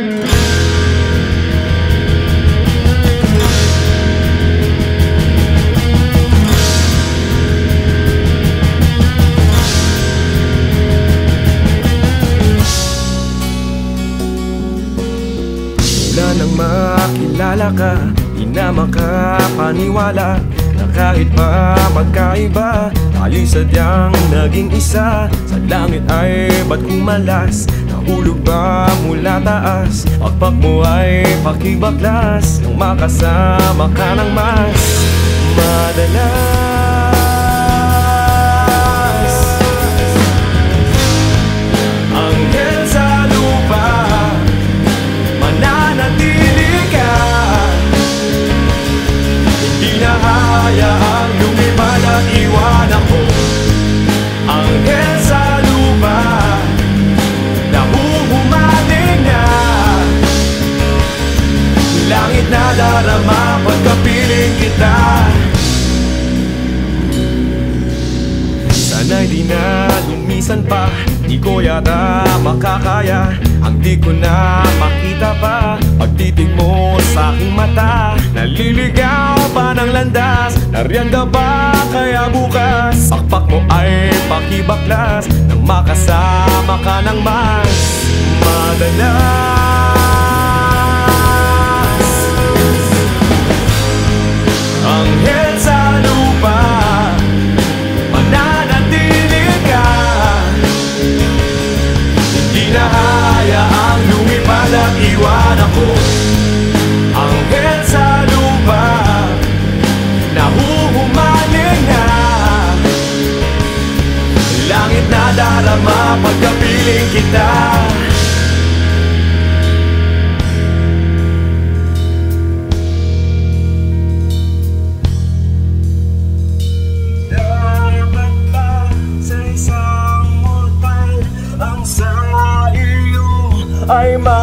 Mula nang makilala ka Di na makapaniwala Na kahit pa magkaiba Tayo sadyang naging isa. Sa langit ay ba't kumalas Nahulog ba mula taas? Pagpak mo ay pakibaklas. Nang makasama ka ng mas. Madalas Langit na darama pagkapiling kita. Sana'y di na lumisan pa Di ko yata makakaya. Ang di ko na makita pa Pagtitig mo sa aking mata. Naliligaw pa ng landas Nariyan ka ba kaya bukas? Pakpak mo ay pakibaklas Nang makasama ka ng mas. Madalas pagkapiling kita. Dapat ba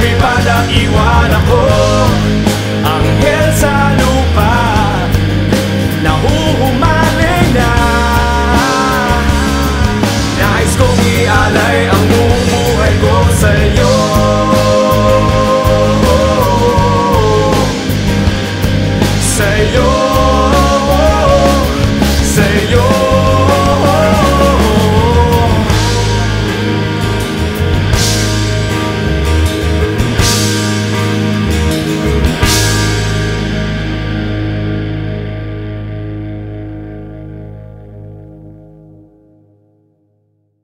may panaiwan ako Anghel sa lupa Nahuhumaling na. Nais kong ialay ang bumuhay ko sa'yo.